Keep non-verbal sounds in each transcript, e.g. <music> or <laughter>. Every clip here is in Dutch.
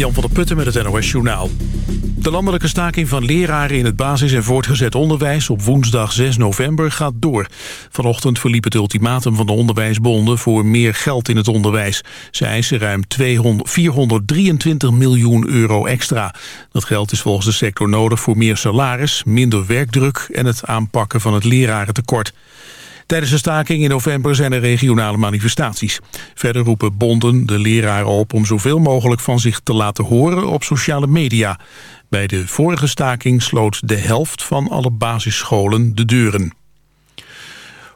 Jan van der Putten met het NOS Journaal. De landelijke staking van leraren in het basis- en voortgezet onderwijs... op woensdag 6 november gaat door. Vanochtend verliep het ultimatum van de onderwijsbonden... voor meer geld in het onderwijs. Ze eisen ruim 200, 423 miljoen euro extra. Dat geld is volgens de sector nodig voor meer salaris... minder werkdruk en het aanpakken van het lerarentekort. Tijdens de staking in november zijn er regionale manifestaties. Verder roepen bonden de leraren op om zoveel mogelijk van zich te laten horen op sociale media. Bij de vorige staking sloot de helft van alle basisscholen de deuren.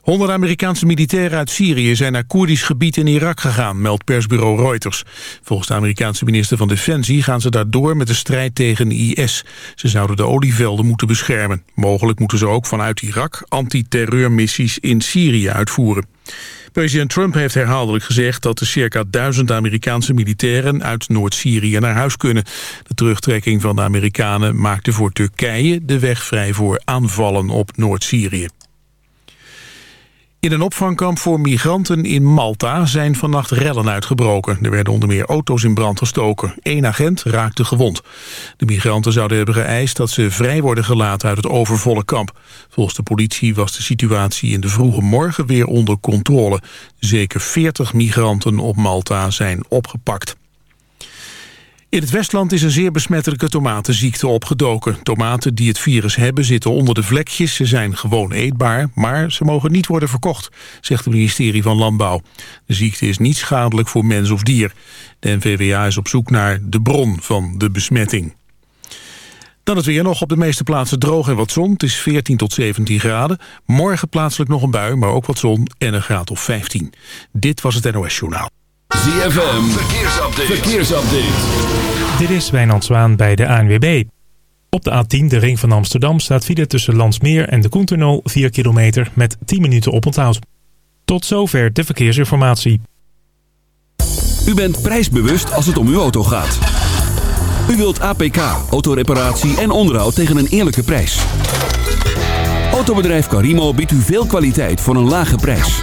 Honderden Amerikaanse militairen uit Syrië zijn naar Koerdisch gebied in Irak gegaan, meldt persbureau Reuters. Volgens de Amerikaanse minister van Defensie gaan ze daar door met de strijd tegen IS. Ze zouden de olievelden moeten beschermen. Mogelijk moeten ze ook vanuit Irak antiterreurmissies in Syrië uitvoeren. President Trump heeft herhaaldelijk gezegd dat de circa duizend Amerikaanse militairen uit Noord-Syrië naar huis kunnen. De terugtrekking van de Amerikanen maakte voor Turkije de weg vrij voor aanvallen op Noord-Syrië. In een opvangkamp voor migranten in Malta zijn vannacht rellen uitgebroken. Er werden onder meer auto's in brand gestoken. Eén agent raakte gewond. De migranten zouden hebben geëist dat ze vrij worden gelaten uit het overvolle kamp. Volgens de politie was de situatie in de vroege morgen weer onder controle. Zeker 40 migranten op Malta zijn opgepakt. In het Westland is een zeer besmettelijke tomatenziekte opgedoken. Tomaten die het virus hebben zitten onder de vlekjes. Ze zijn gewoon eetbaar, maar ze mogen niet worden verkocht, zegt het ministerie van Landbouw. De ziekte is niet schadelijk voor mens of dier. De NVWA is op zoek naar de bron van de besmetting. Dan het weer nog op de meeste plaatsen droog en wat zon. Het is 14 tot 17 graden. Morgen plaatselijk nog een bui, maar ook wat zon en een graad of 15. Dit was het NOS Journaal. ZFM, verkeersupdate. verkeersupdate. Dit is Wijnand Zwaan bij de ANWB. Op de A10, de ring van Amsterdam, staat file tussen Landsmeer en de Koentunnel 4 kilometer met 10 minuten oponthoud. Tot zover de verkeersinformatie. U bent prijsbewust als het om uw auto gaat. U wilt APK, autoreparatie en onderhoud tegen een eerlijke prijs. Autobedrijf Carimo biedt u veel kwaliteit voor een lage prijs.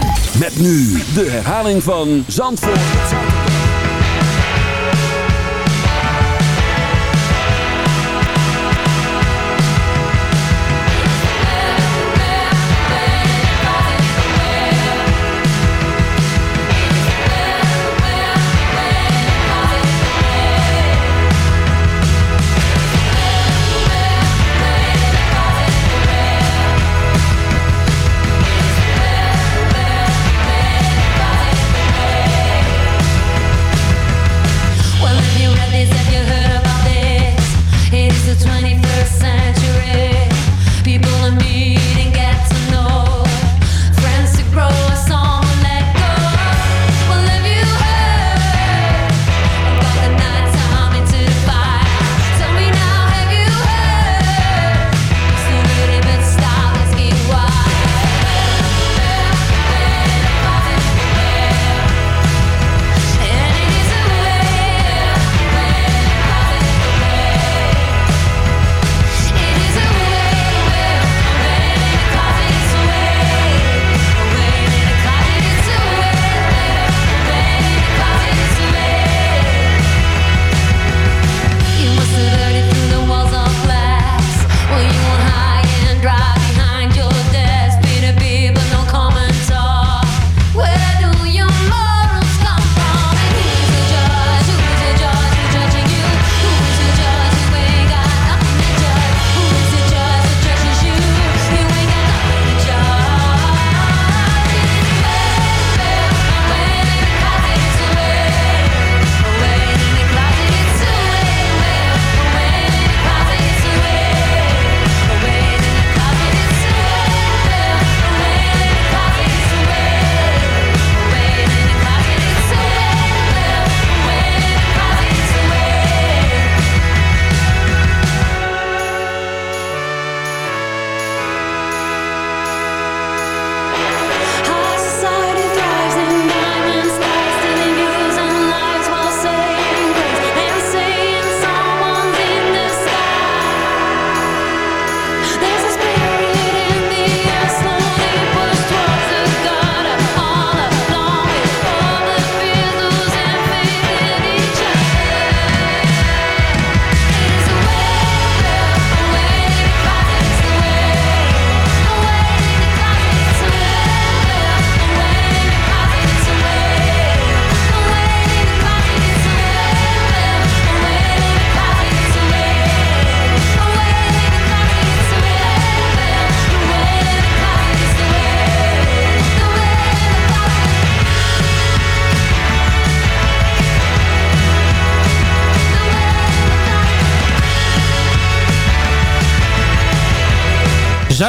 Met nu de herhaling van Zandvoort.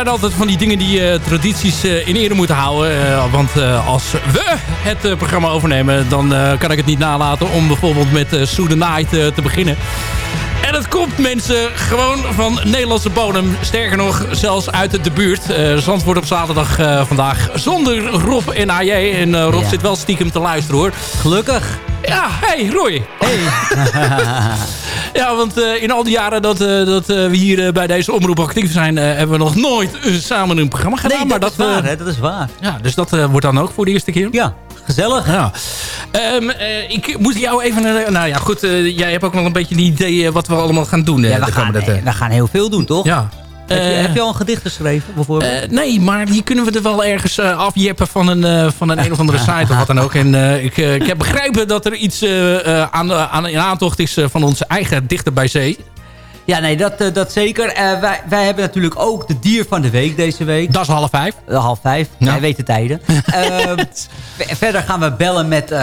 Zijn altijd van die dingen die uh, tradities uh, in ere moeten houden. Uh, want als we het programma overnemen, dan kan ik het niet nalaten om bijvoorbeeld met uh, Sue Night te beginnen. En het komt mensen gewoon van Nederlandse bodem. Sterker nog, zelfs uit de buurt. Uh, Zandvoort op zaterdag vandaag zonder Rob en AJ. En Rob ja. zit wel stiekem te luisteren hoor. Gelukkig. Ja, hey Roy. Hey. <laughs> ja, want in al die jaren dat, dat we hier bij deze omroep actief zijn... hebben we nog nooit samen een programma gedaan. Nee, dat maar is dat, waar. Hè? Dat is waar. Ja, dus dat wordt dan ook voor de eerste keer? Ja. Gezellig. Ja. Um, uh, ik moet jou even... Uh, nou ja, goed. Uh, jij hebt ook nog een beetje een idee wat we allemaal gaan doen. Ja, we, gaan, we gaan heel veel doen, toch? Ja. Heb je, heb je, al een gedicht geschreven, bijvoorbeeld? nee, maar die kunnen we er wel ergens afjeppen van een, van een een of andere site of wat dan ook. En ik, ik heb begrepen dat er iets aan, aan, in aantocht is van onze eigen dichter bij zee. Ja, nee, dat, uh, dat zeker. Uh, wij, wij hebben natuurlijk ook de dier van de week deze week. Dat is half vijf. Uh, half vijf. Ja. Jij weet de tijden. <laughs> Ehm, verder gaan we bellen met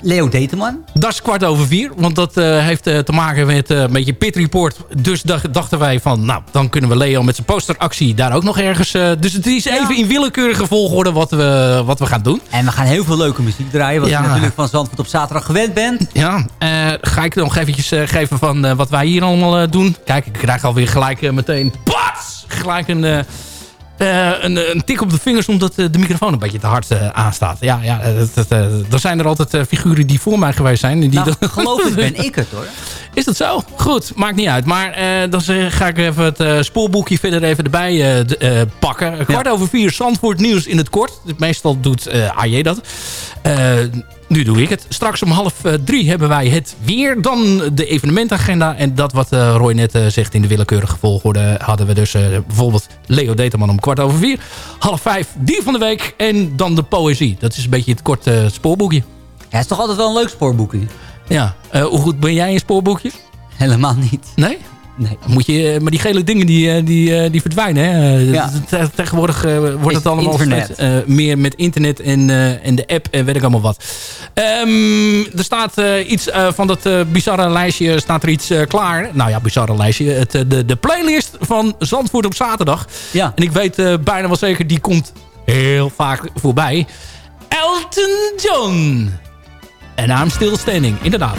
Leo Deteman. Dat is kwart over vier. Want dat heeft te maken met een beetje Pit Report. Dus dachten wij van, nou, dan kunnen we Leo met zijn posteractie daar ook nog ergens... dus het is even in willekeurige volgorde wat we, wat we gaan doen. En we gaan heel veel leuke muziek draaien. Wat ja. je natuurlijk van Zandvoort op zaterdag gewend bent. Ja, ga ik nog eventjes geven van wat wij hier allemaal doen. Kijk, ik krijg alweer gelijk uh, meteen... Pats! Gelijk een, uh, een, een, tik op de vingers omdat de microfoon een beetje te hard aanstaat. Ja, ja dat, dat, er zijn er altijd figuren die voor mij geweest zijn. Die nou, dat... geloof ik ben ik het hoor. <laughs> Is dat zo? Goed, maakt niet uit. Maar dan ga ik even het spoorboekje verder even erbij pakken. Kwart over vier, Zandvoort nieuws in het kort. Meestal doet AJ dat nu doe ik het. Straks om half uh, drie hebben wij het weer. Dan de evenementagenda. En dat wat uh, Roy net uh, zegt in de willekeurige volgorde... hadden we dus bijvoorbeeld Leo Determan om kwart over vier. Half vijf, dier van de week. En dan de poëzie. Dat is een beetje het korte spoorboekje. Ja, het is toch altijd wel een leuk spoorboekje? Ja. hoe goed ben jij in spoorboekjes? Helemaal niet. Nee? Nee. Moet je, maar die gele dingen die, die, die verdwijnen. Hè? Ja. Tegenwoordig wordt het allemaal steeds, uh, meer met internet en, uh, en de app en weet ik allemaal wat. Um, er staat iets van dat bizarre lijstje, staat er iets klaar. Nou ja, bizarre lijstje. Het, de, de playlist van Zandvoort op zaterdag. Ja. En ik weet bijna wel zeker, die komt heel vaak voorbij. Elton John. En I'm Still Standing, inderdaad.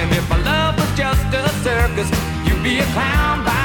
And if my love was just a circus, you'd be a clown by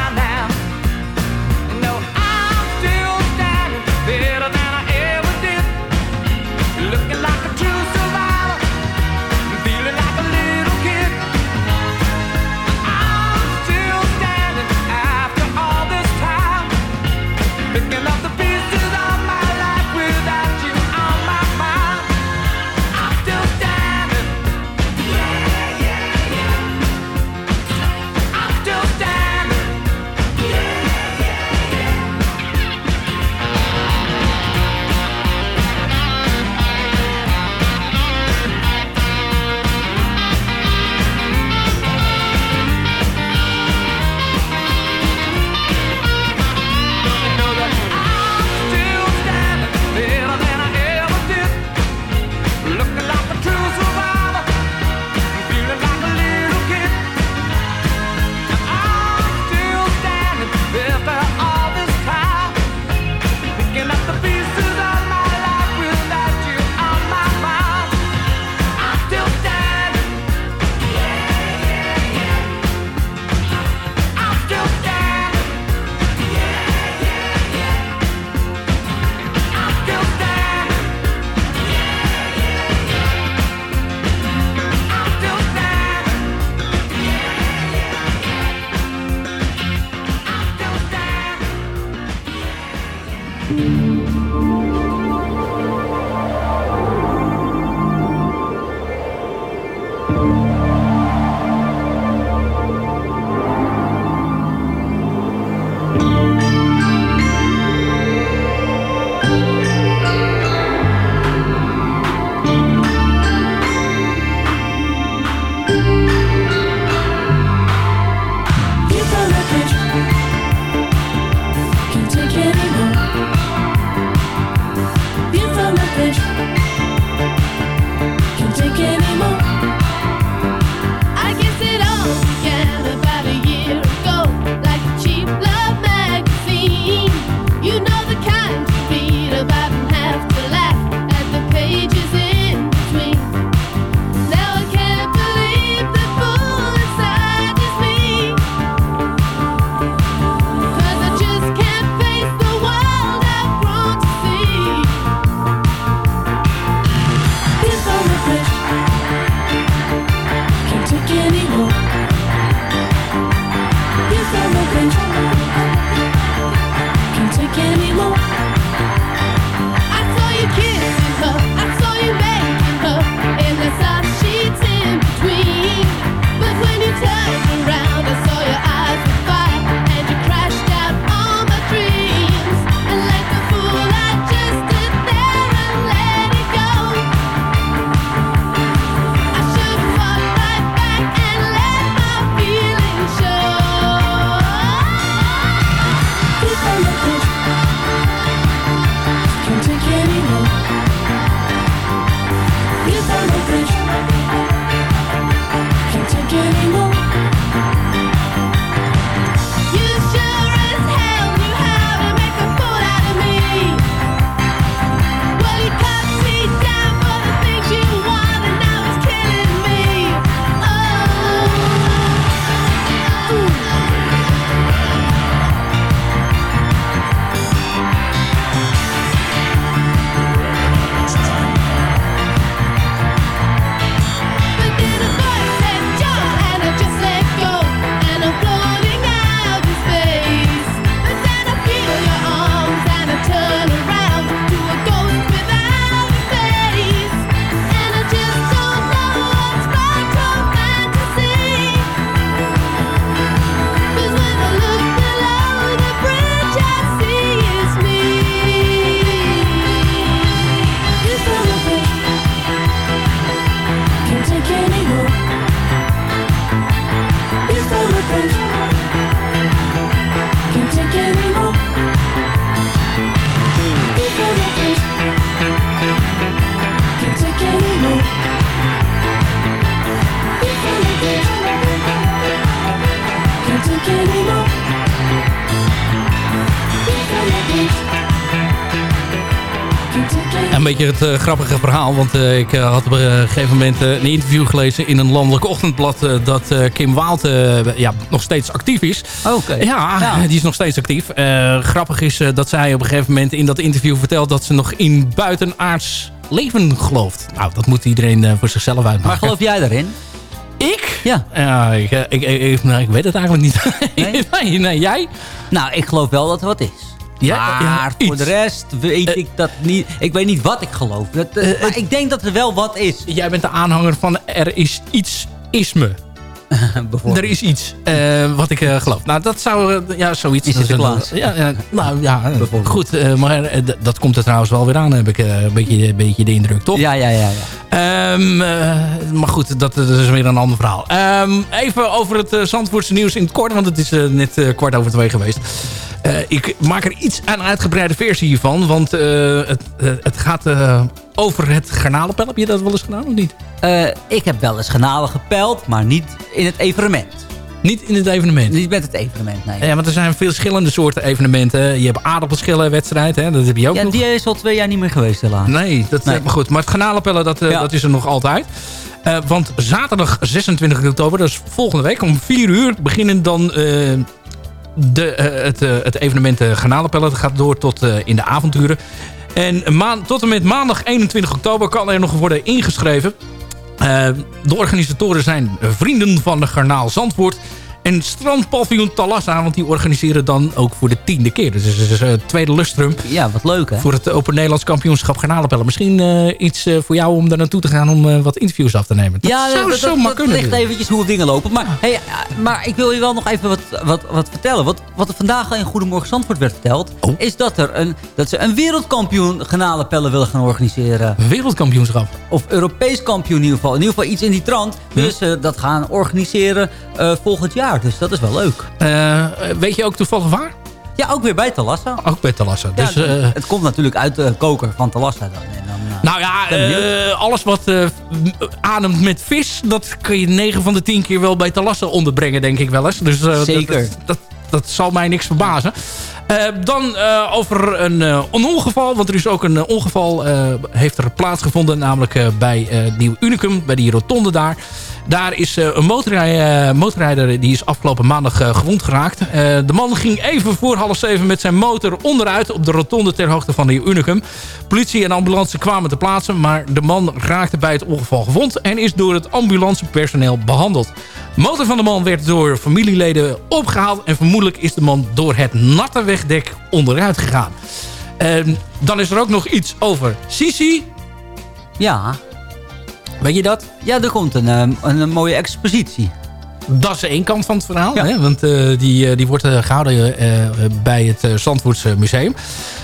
het eh, grappige verhaal, want eh, ik eh, had op een gegeven moment een interview gelezen in een landelijk ochtendblad dat Kim Waalt ja, nog steeds actief is. Oké. Ja, Ja. die is nog steeds actief. Grappig is dat zij op een gegeven moment in dat interview vertelt dat ze nog in buitenaards leven gelooft. Nou, dat moet iedereen voor zichzelf uitmaken. Maar geloof jij daarin? Ik? Ja. Ja, ik, ik, ik, nou, ik weet het eigenlijk niet. Nee? <laughs> nee, nee, jij? Nou, ik geloof wel dat er wat is. Ja, maar ja, voor de rest weet ik dat niet. Ik weet niet wat ik geloof. Dat, eh, maar ik denk dat er wel wat is. Jij bent de aanhanger van er is iets isme. <laughs> Er is iets eh, wat ik eh, geloof. Nou, dat zou... eh, ja, zoiets. Is dat een- ja, ja, nou ja, eh, goed. eh, maar eh, dat komt er trouwens wel weer aan, heb ik eh, een, beetje, een beetje de indruk, toch? Ja, ja, ja. ja. Ehm, eh, maar goed, dat, dat is weer een ander verhaal. Ehm, even over het Zandvoortse nieuws in het kort, want het is eh, net eh, kwart over twee geweest. Eh, ik maak er iets aan uitgebreide versie hiervan, want eh, het, eh, het gaat over het garnalenpel. Heb je dat wel eens gedaan of niet? Ik heb wel eens garnalen gepeld, maar niet in het evenement. Niet in het evenement? Niet met het evenement, nee. Ja, want er zijn veel verschillende soorten evenementen. Je hebt aardappelschillenwedstrijd, hè? dat heb je ook Ja, nog. die is al twee jaar niet meer geweest helaas. Nee, dat Nee. is maar goed. Maar het garnalenpellen, dat, Ja. dat is er nog altijd. Want zaterdag 26 oktober, dat is volgende week, om 4 uur beginnen dan de, eh, het, eh, het evenement garnalenpellen. Dat gaat door tot eh, in de avonturen. En maan, tot en met maandag 21 oktober kan er nog worden ingeschreven. Eh, de organisatoren zijn vrienden van de Garnaal Zandvoort. En strandpaviljoen Talassa, want die organiseren dan ook voor de tiende keer. Dus het is het tweede lustrum Ja, wat leuk hè. voor het Open Nederlands kampioenschap garnalenpellen. Misschien eh, iets eh, voor jou om daar naartoe te gaan om eh, wat interviews af te nemen. Dat ja, zou dat, zomaar dat, kunnen. ligt eventjes hoe dingen lopen. Maar, hey, eh, maar ik wil je wel nog even wat, wat, wat vertellen. Wat, wat er vandaag al in Goedemorgen Zandvoort werd verteld... Oh. is dat, er een, dat ze een wereldkampioen garnalenpellen willen gaan organiseren. Wereldkampioenschap. Of Europees kampioen in ieder geval. In ieder geval iets in die trant. Dus ze dat gaan organiseren eh, volgend jaar. Dus dat is wel leuk. Eh, weet je ook toevallig waar? Ja, ook weer bij Talassa. Ook bij Talassa. Ja, Dus, eh, het komt natuurlijk uit de koker van Talassa dan. En dan eh, nou ja, alles wat eh, ademt met vis... dat kun je 9 van de 10 keer wel bij Talassa onderbrengen, denk ik wel eens. Dus, Zeker. Dat, dat, dat zal mij niks verbazen. Dan over een, een ongeval. Want er is ook een ongeval heeft er plaatsgevonden. Namelijk bij Nieuw Unicum. Bij die rotonde daar. Daar is eh, een motorrij, eh, motorrijder die is afgelopen maandag eh, gewond geraakt. De man ging even voor half zeven met zijn motor onderuit op de rotonde ter hoogte van de Unicum. Politie en ambulance kwamen te plaatsen, maar de man raakte bij het ongeval gewond en is door het ambulancepersoneel behandeld. De motor van de man werd door familieleden opgehaald en vermoedelijk is de man door het natte wegdek onderuit gegaan. En dan is er ook nog iets over Sisi. Ja. Weet je dat? ja, er komt een, eh, een, een mooie expositie. Dat is één kant van het verhaal. Ja. Hè? Want eh, die, eh, die wordt eh, gehouden eh, bij het Zandvoortse Museum.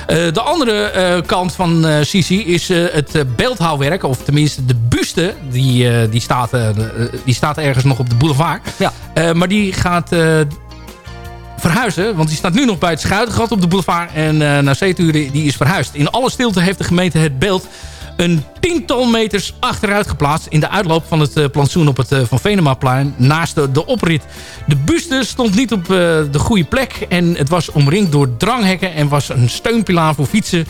De andere kant van Sisi is het beeldhouwwerk. Of tenminste de buste. Die, die, staat, die staat ergens nog op de boulevard. Ja. Maar die gaat verhuizen. Want die staat nu nog bij het Schuitengat op de boulevard. En naar Zeeturen die is verhuisd. In alle stilte heeft de gemeente het beeld een tiental meters achteruit geplaatst... in de uitloop van het uh, plantsoen op het uh, Van Venemaplein naast de, de oprit. De buste stond niet op uh, de goede plek... en het was omringd door dranghekken... en was een steunpilaar voor fietsen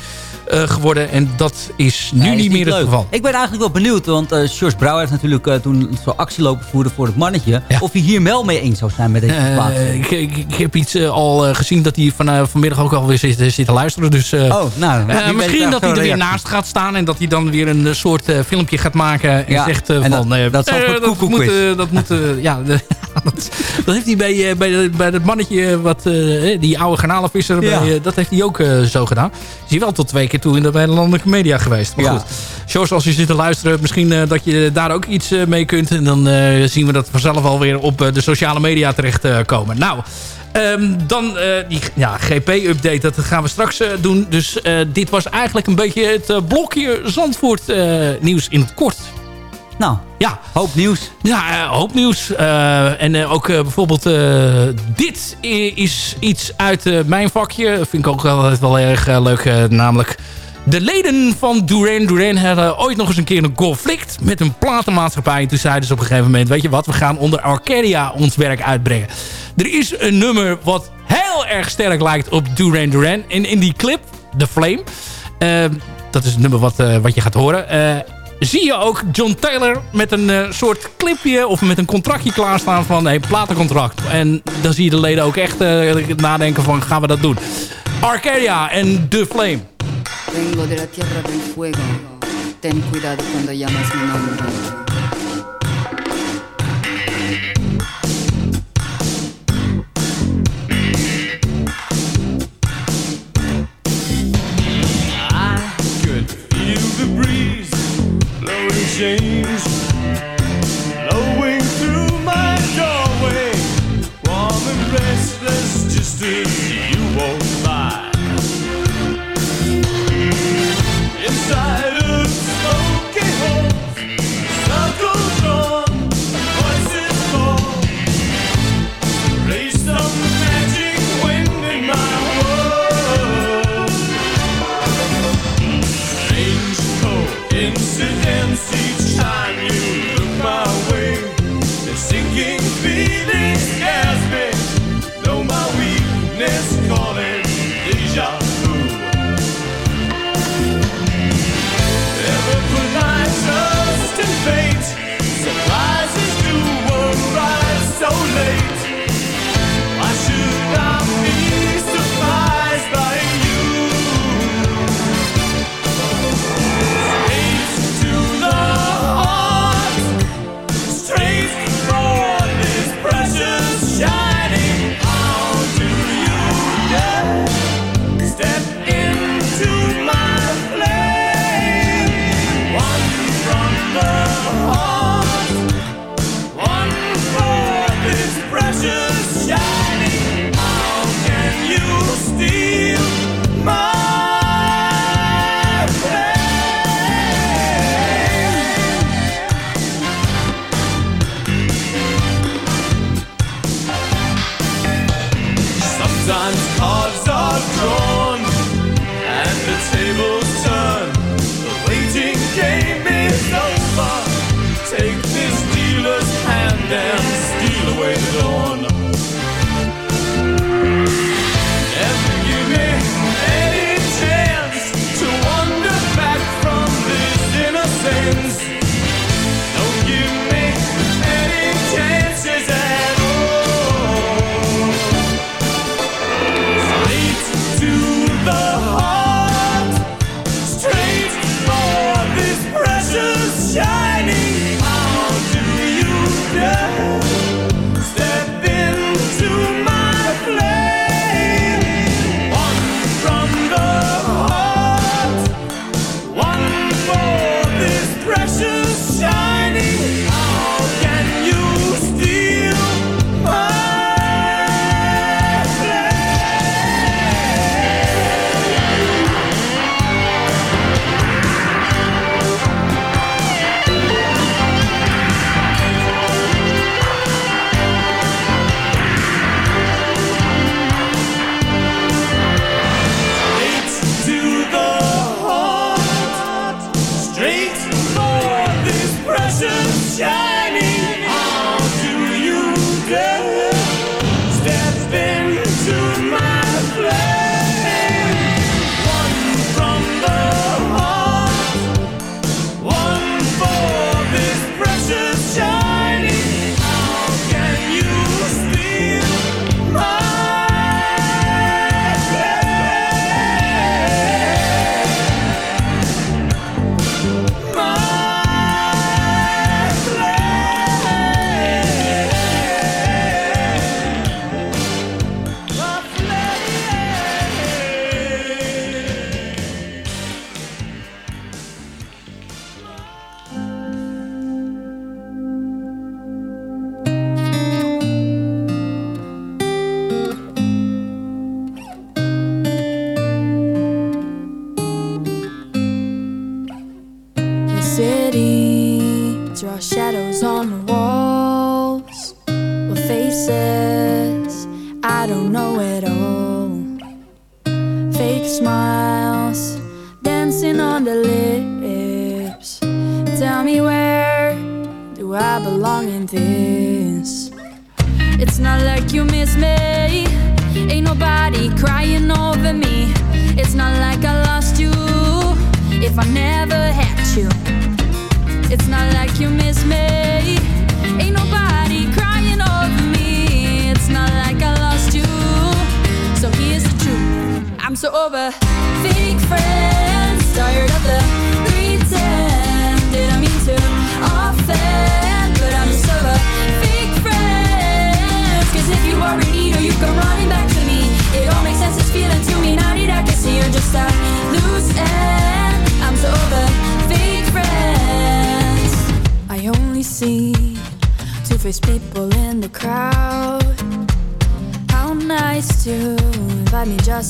geworden. En dat is nu nee, niet meer leuk. het geval. Ik ben eigenlijk wel benieuwd, want uh, George Brouwer heeft natuurlijk uh, toen zo'n actie lopen voeren voor het mannetje. Ja. Of hij hier wel mee eens zou zijn met deze uh, plaats. Ik, ik, ik, heb iets al gezien dat hij van, vanmiddag ook alweer zit, zit te luisteren. Dus, oh, nou, misschien dat hij er weer naast gaat staan en dat hij dan weer een soort filmpje gaat maken. En ja. zegt en van... dat, dat, dat moet, dat moet ja, <laughs> dat, dat, heeft hij bij, bij, bij het mannetje, wat, die oude garnalenvisser, ja. bij, dat heeft hij ook zo gedaan. Is hij wel tot twee keer toe in de, bij de landelijke media geweest. Maar ja. goed, zoals als je zit te luisteren, misschien uh, dat je daar ook iets uh, mee kunt. En dan uh, zien we dat vanzelf alweer op de sociale media terecht komen. Nou, um, dan die ja, GP-update, dat gaan we straks doen. Dus dit was eigenlijk een beetje het blokje Zandvoort nieuws in het kort. Nou, ja. hoop nieuws. Ja, eh, hoop nieuws. Eh, en eh, ook bijvoorbeeld dit is iets uit mijn vakje. Vind ik ook altijd wel erg leuk. namelijk de leden van Duran Duran hadden ooit nog eens een keer een conflict met een platenmaatschappij. En toen zeiden ze op een gegeven moment, weet je wat, we gaan onder Arcadia ons werk uitbrengen. Er is een nummer wat heel erg sterk lijkt op Duran Duran. En in die clip, The Flame, dat is het nummer wat, wat je gaat horen zie je ook John Taylor met een eh, soort clipje of met een contractje klaarstaan van hey, platencontract. En dan zie je de leden ook echt eh, nadenken van gaan we dat doen. Arcadia en The Flame. Vengo de la tierra del fuego. Ten cuidado cuando llamas mi nombre. James blowing through my doorway, warm and restless, just a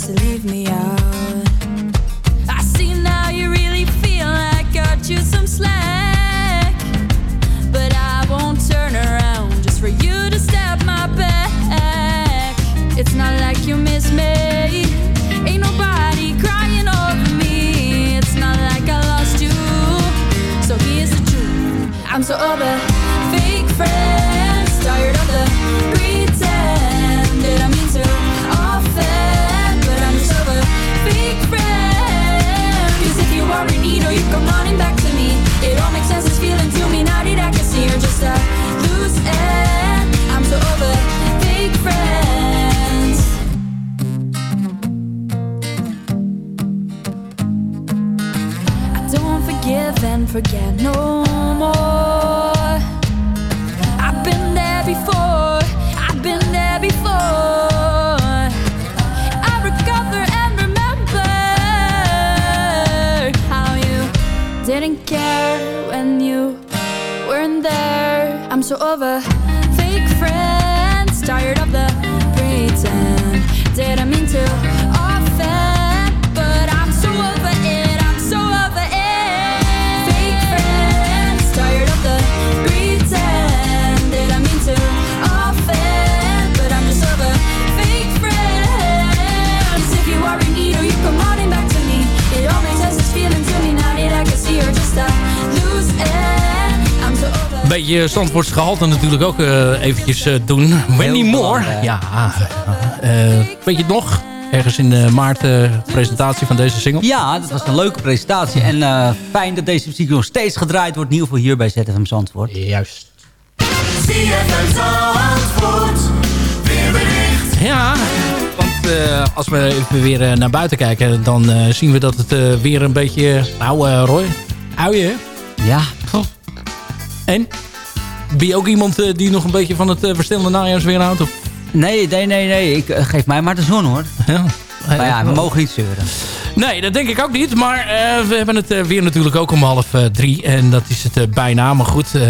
to leave me beetje Zandvoorts gehalte natuurlijk ook eh, eventjes eh, doen. Wendy Moore. Ja, eh, weet je het nog? Ergens in de maart eh, presentatie van deze single. Ja, dat was een leuke presentatie. En eh, fijn dat deze muziek nog steeds gedraaid wordt. In ieder geval hier bij ZFM Zandvoort. Juist. ZFM Zandvoort, weerbericht. Ja, want eh, als we even weer naar buiten kijken... dan eh, zien we dat het eh, weer een beetje... Nou, eh, Roy, uien? Ja. En? Ben je ook iemand eh, die nog een beetje van het uh, verstillende najaarsweer houdt? Of? Nee, nee, nee, nee. Ik, eh, geef mij maar de zon, hoor. Ja. Maar ja, we mogen niet zeuren. Nee, dat denk ik ook niet. Maar eh, we hebben het eh, weer natuurlijk ook om half eh, drie. En dat is het eh, bijna. Maar goed, eh,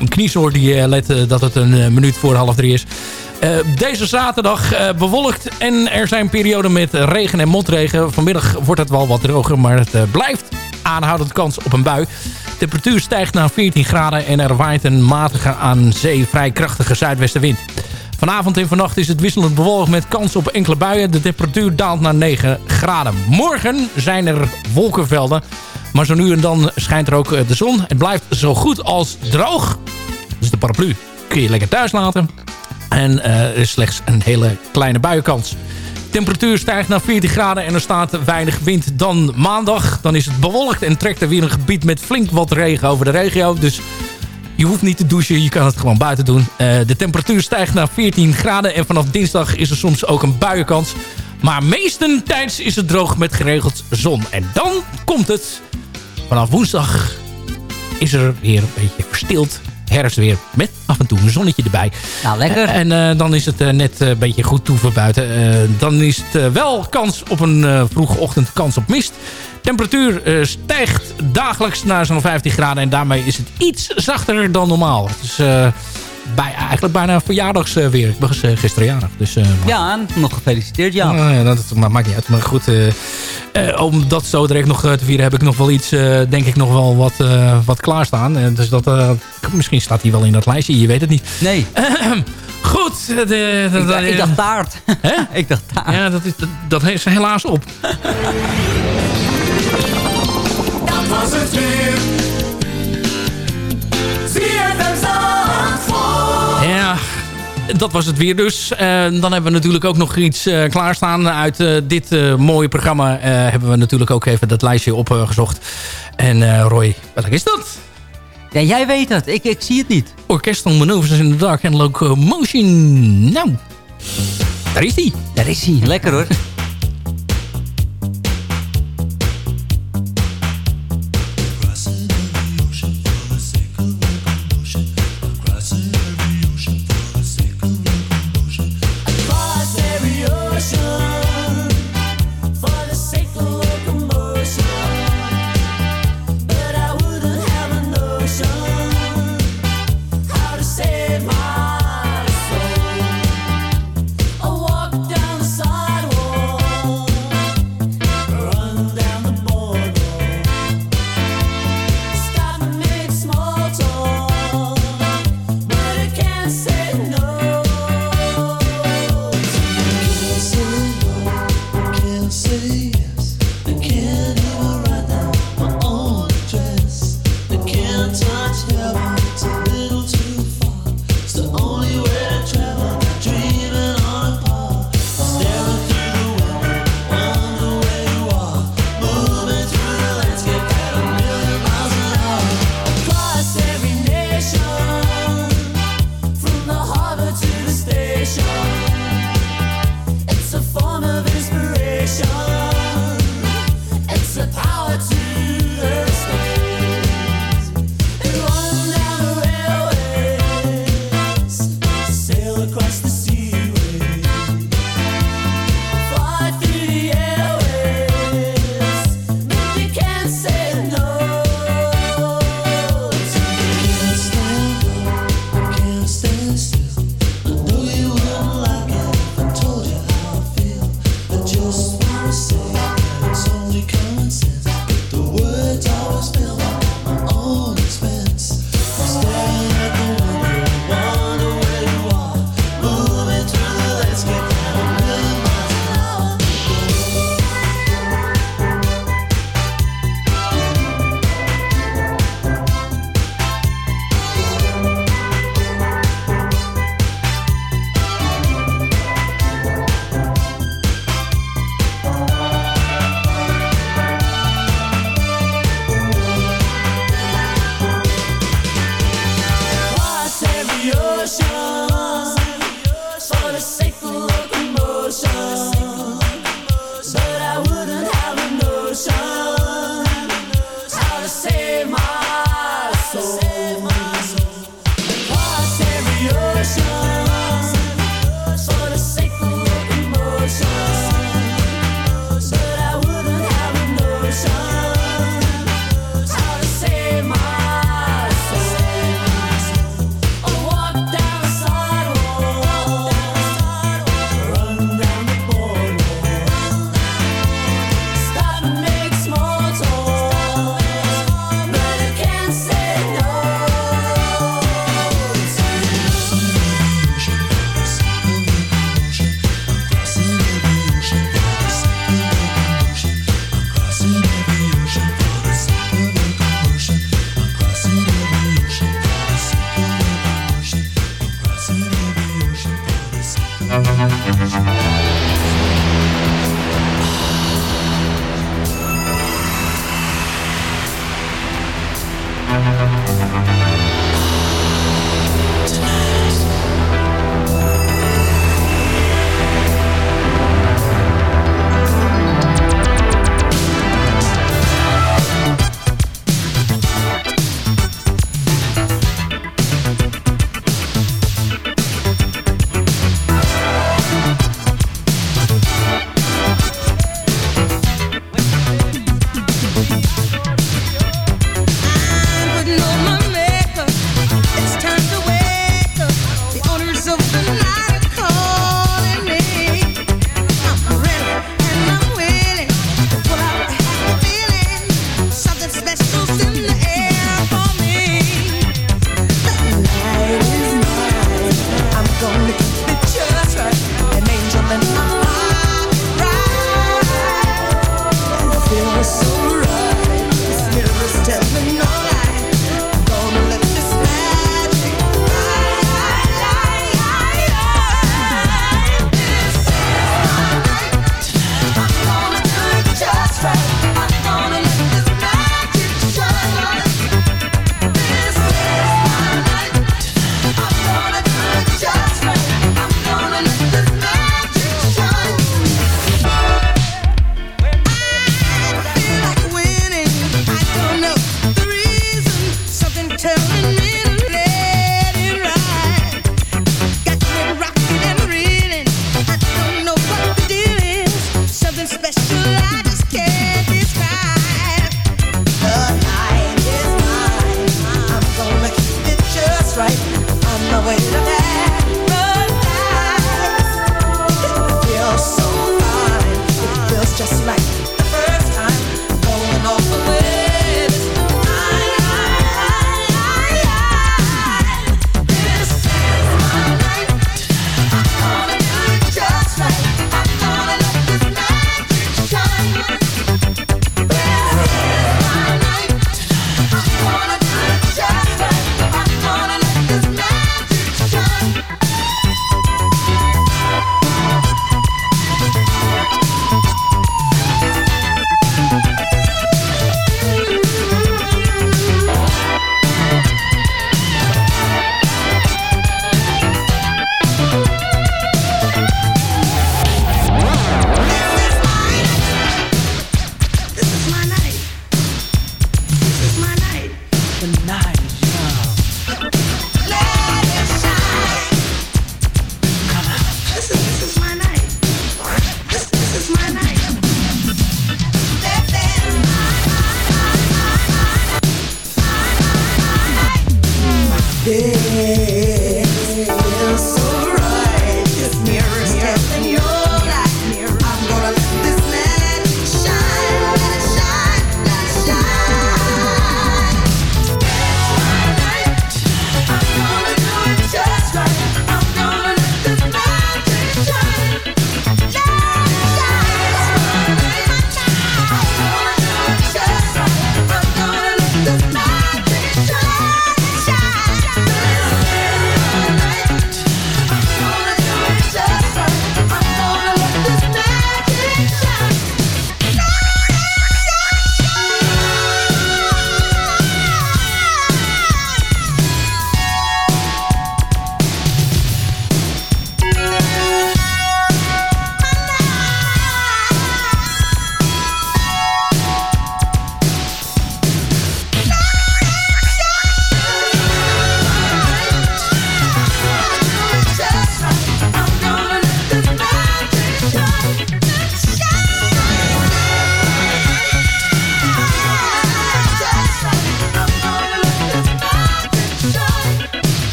een kniezoor die eh, let eh, dat het een eh, minuut voor half drie is. Eh, deze zaterdag eh, bewolkt en er zijn perioden met regen en motregen. Vanmiddag wordt het wel wat droger, maar het eh, blijft aanhoudend kans op een bui. De temperatuur stijgt naar 14 graden en er waait een matige aan zee vrij krachtige zuidwestenwind. Vanavond en vannacht is het wisselend bewolkt met kans op enkele buien. De temperatuur daalt naar 9 graden. Morgen zijn er wolkenvelden. Maar zo nu en dan schijnt er ook eh, de zon. Het blijft zo goed als droog. Dus de paraplu kun je lekker thuis laten. En eh, er is slechts een hele kleine buienkans. Temperatuur stijgt naar 14 graden en er staat weinig wind dan maandag. Dan is het bewolkt en trekt er weer een gebied met flink wat regen over de regio. Dus je hoeft niet te douchen, je kan het gewoon buiten doen. Eh, de temperatuur stijgt naar 14 graden en vanaf dinsdag is er soms ook een buienkans. Maar meestentijds is het droog met geregeld zon. En dan komt het. Vanaf woensdag is er weer een beetje verstild herfstweer met af en toe een zonnetje erbij. Nou, lekker. En eh, dan is het eh, net een beetje goed toeven buiten. Eh, dan is het eh, wel kans op een eh, vroege ochtend kans op mist. Temperatuur eh, stijgt dagelijks naar zo'n 15 graden. En daarmee is het iets zachter dan normaal. Eh, bij, eigenlijk bijna verjaardagsweer. Ik was uh, gisteren jarig. Dus, uh, ja, nog gefeliciteerd, ja. Uh, ja dat, maakt niet uit. Maar goed, uh, om dat zo direct nog te vieren... heb ik nog wel iets, denk ik, nog wel wat, wat klaarstaan. dus dat, misschien staat hij wel in dat lijstje. Je weet het niet. Nee. <clears throat> goed. De, de, ik, dacht, ik dacht taart. Hè? <laughs> ik dacht taart. Ja, dat is, dat, dat is helaas op. Dat was het weer. Dat was het weer dus. Eh, dan hebben we natuurlijk ook nog iets eh, klaarstaan. Uit eh, dit mooie programma hebben we natuurlijk ook even dat lijstje opgezocht. en Roy, welk is dat? Ja, jij weet het. Ik, ik zie het niet. Orchestral Maneuvers in the Dark en Locomotion. Nou, daar is die. Daar is hij. Lekker hoor.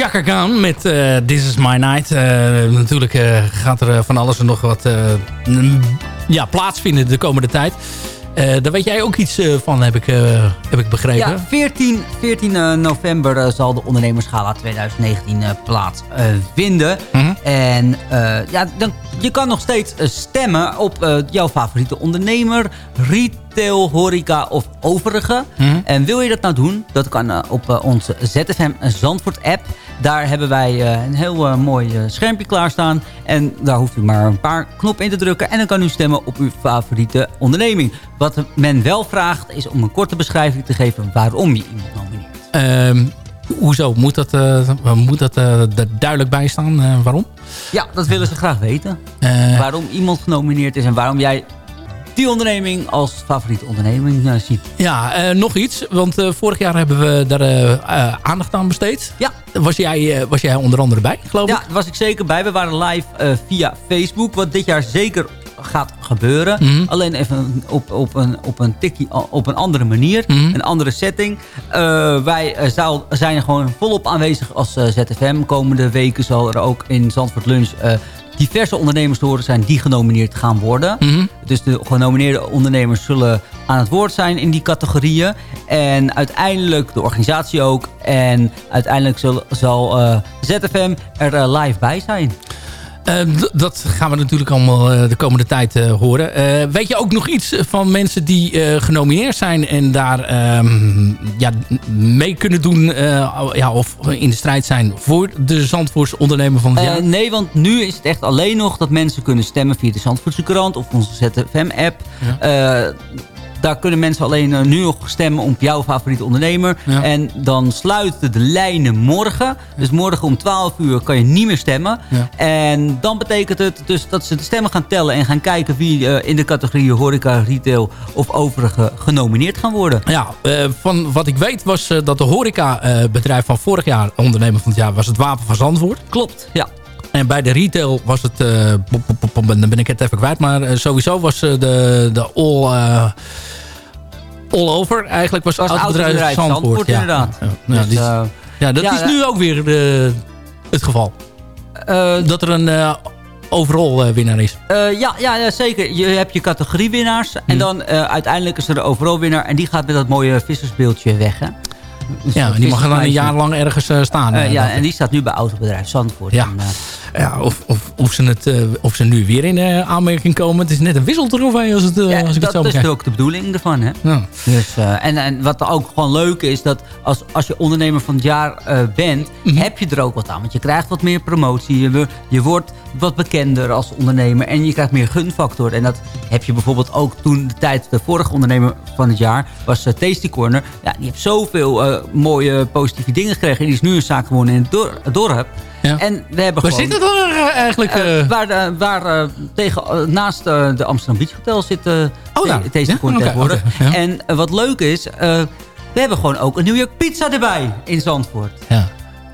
Khan met eh, This Is My Night. Eh, natuurlijk eh, gaat er van alles en nog wat ja, plaatsvinden de komende tijd. daar weet jij ook iets van, heb ik, heb ik begrepen. Ja, 14, 14 november zal de ondernemerschala 2019 plaatsvinden. Mhm. En ja, dan, je kan nog steeds stemmen op jouw favoriete ondernemer, retail, horeca of overige. Mhm. En wil je dat nou doen? Dat kan op onze ZFM Zandvoort app. Daar hebben wij eh, een heel eh, mooi eh, schermpje klaarstaan. En daar hoeft u maar een paar knoppen in te drukken. En dan kan u stemmen op uw favoriete onderneming. Wat men wel vraagt is om een korte beschrijving te geven waarom je iemand nomineert. Ehm, hoezo? Moet dat, eh, moet dat duidelijk bij staan? waarom? Ja, dat willen ze graag weten. Waarom iemand genomineerd is en waarom jij die onderneming als favoriete onderneming eh, ziet. Ja, eh, nog iets. Want eh, vorig jaar hebben we daar aandacht aan besteed. Ja. Was jij, was jij onder andere bij, geloof Ja, ik? daar was ik zeker bij. We waren live via Facebook. Wat dit jaar zeker gaat gebeuren. Mhm. Alleen even op, op, een, op, een tikkie, op een andere manier. Mhm. Een andere setting. Wij zou- zijn gewoon volop aanwezig als ZFM. Komende weken zal er ook in Zandvoort Lunch... diverse ondernemers te horen zijn die genomineerd gaan worden. Mhm. Dus de genomineerde ondernemers zullen aan het woord zijn in die categorieën. En uiteindelijk de organisatie ook. En uiteindelijk zal, zal eh, ZFM er eh, live bij zijn. Eh, d- dat gaan we natuurlijk allemaal eh, de komende tijd eh, horen. Eh, weet je ook nog iets van mensen die genomineerd zijn... en daar ehm, ja, mee kunnen doen ja, of in de strijd zijn... voor de Zandvoorts ondernemer van het jaar? nee, want nu is het echt alleen nog dat mensen kunnen stemmen via de Zandvoortse krant of onze ZFM-app. Daar kunnen mensen alleen eh, nu nog stemmen op jouw favoriete ondernemer. Ja. En dan sluiten de lijnen morgen. Dus morgen om 12 uur kan je niet meer stemmen. Ja. En dan betekent het dus dat ze de stemmen gaan tellen... en gaan kijken wie eh, in de categorie horeca, retail of overige genomineerd gaan worden. Ja, eh, van wat ik weet was dat de horeca-bedrijf van vorig jaar... ondernemer van het jaar was het Wapen van Zandvoort. Klopt, ja. En bij de retail was het... dan ben ik het even kwijt. Maar sowieso was de, de all, all over. Eigenlijk was het Was autobedrijf autobedrijf Zandvoort. Zandvoort, inderdaad. Ja, ja, Dus, eh, ja, dat ja, is ja. nu ook weer eh, het geval. Eh, Dat er een eh, overall eh, winnaar is. Eh, ja, ja, ja, zeker. Je hebt je categoriewinnaars. En dan eh, uiteindelijk is er de overal winnaar. En die gaat met dat mooie vissersbeeldje weg. Hè? Dus Ja, die mag er dan een jaar lang ergens staan. Ja, en die staat nu bij Autobedrijf Zandvoort. Ja. En, eh, Ja, of, of, of, ze het, eh, of ze nu weer in eh, aanmerking komen. Het is net een wisseltrofee als, het, eh, ja, als ik het zo dat is bekijk. ook de bedoeling ervan. Hè? Ja. Dus, en, en wat ook gewoon leuk is, dat als, als je ondernemer van het jaar bent, Mhm. heb je er ook wat aan. Want je krijgt wat meer promotie, je, je wordt wat bekender als ondernemer en je krijgt meer gunfactor. En dat heb je bijvoorbeeld ook toen de tijd, de vorige ondernemer van het jaar, was Tasty Corner. Ja, die heeft zoveel mooie positieve dingen gekregen. En die is nu een zaak gewonnen in het dor- dorp. En we hebben waar zit het dan eh, eigenlijk? Eh, eh? Waar waar tegen, naast de Amsterdam Beach Hotel zit oh, deze ja? tegenwoordig. En wat leuk is, we hebben gewoon ook een New York pizza erbij in Zandvoort. Ja.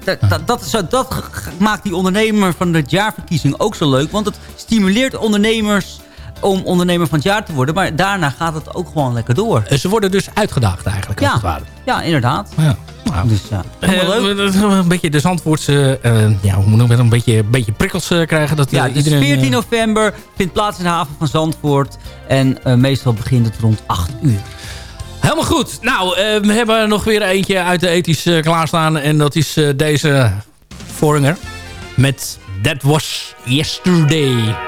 Dat, dat, dat, maakt die ondernemer van het jaarverkiezing ook zo leuk. Want het stimuleert ondernemers om ondernemer van het jaar te worden. Maar daarna gaat het ook gewoon lekker door. Ze worden dus uitgedaagd eigenlijk, als het ware. Ja, inderdaad. Ja. Nou, dus, eh, een beetje de Zandvoortse, eh, ja, hoe het, een beetje, beetje prikkels eh, krijgen. Dat, ja, dus 14 november vindt plaats in de haven van Zandvoort. En meestal begint het rond 8 uur. Helemaal goed. Nou, we hebben nog weer eentje uit de ethisch klaarstaan. En dat is deze Foringer met That Was Yesterday.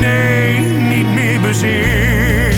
nee, niet meer bezeer.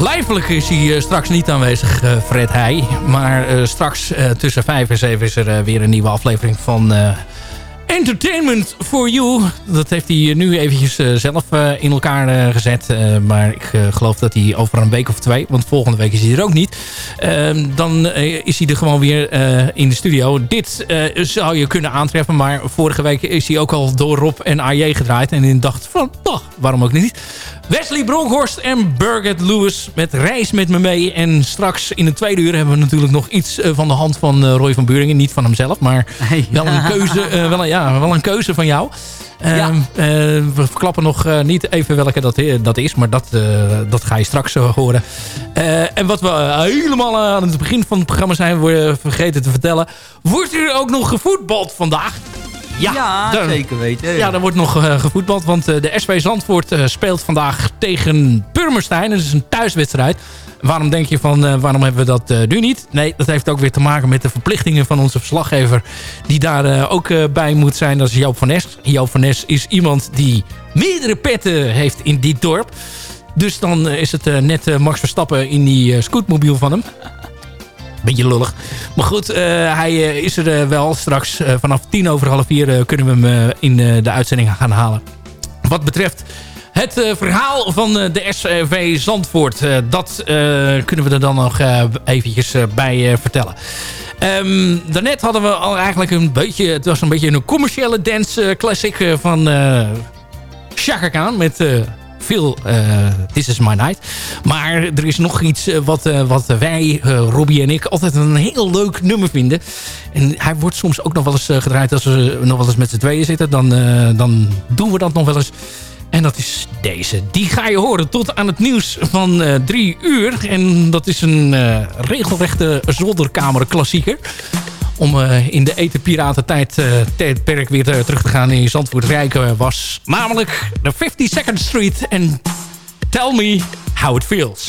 Lijfelijk is hij eh, straks niet aanwezig, eh, Fred Heij. Maar eh, straks tussen 5 en 7 is er weer een nieuwe aflevering van Entertainment for You. Dat heeft hij nu eventjes zelf in elkaar gezet. maar ik geloof dat hij over een week of twee... want volgende week is hij er ook niet... Ehm, dan is hij er gewoon weer in de studio. Dit zou je kunnen aantreffen... maar vorige week is hij ook al door Rob en AJ gedraaid... en ik dacht van, waarom ook niet... Wesley Bronkhorst en Birgit Lewis met Reis met me mee. En straks in het tweede uur hebben we natuurlijk nog iets eh, van de hand van eh, Roy van Buringen. Niet van hemzelf, maar wel, een keuze, uh, wel, een, ja, wel een keuze van jou. Ehm, we verklappen nog niet even welke dat, dat is, maar dat, dat ga je straks horen. en wat we helemaal aan het begin van het programma zijn we vergeten te vertellen. Wordt er ook nog gevoetbald vandaag? Ja, zeker weten. Ja, er wordt nog uh, gevoetbald. Want uh, de SV Zandvoort uh, speelt vandaag tegen Purmerstein. Dat is een thuiswedstrijd. Waarom denk je van, waarom hebben we dat nu niet? Nee, dat heeft ook weer te maken met de verplichtingen van onze verslaggever... die daar ook bij moet zijn. Dat is Joop van Nes. Joop van Nes is iemand die meerdere petten heeft in dit dorp. Dus dan is het net Max Verstappen in die scootmobiel van hem beetje lullig. Maar goed, eh, hij eh, is er eh, wel straks. vanaf tien over half vier kunnen we hem in de uitzending gaan halen. Wat betreft het verhaal van de SV Zandvoort. dat kunnen we er dan nog eventjes bij vertellen. Um, daarnet hadden we al eigenlijk een beetje... Het was een beetje een commerciële dance classic van Chaka Khan met veel uh, This Is My Night. Maar er is nog iets eh, wat, uh, wat wij, Robbie en ik, altijd een heel leuk nummer vinden. En hij wordt soms ook nog wel eens gedraaid als we nog wel eens met z'n tweeën zitten. Dan, dan doen we dat nog wel eens. En dat is deze. Die ga je horen tot aan het nieuws van uh, drie uur. En dat is een regelrechte zolderkamer klassieker om uh, in de etenpiratentijd uh, tijdperk weer te, terug te gaan in Zandvoort Rijken was. Namelijk de 52nd Street en Tell Me How It Feels.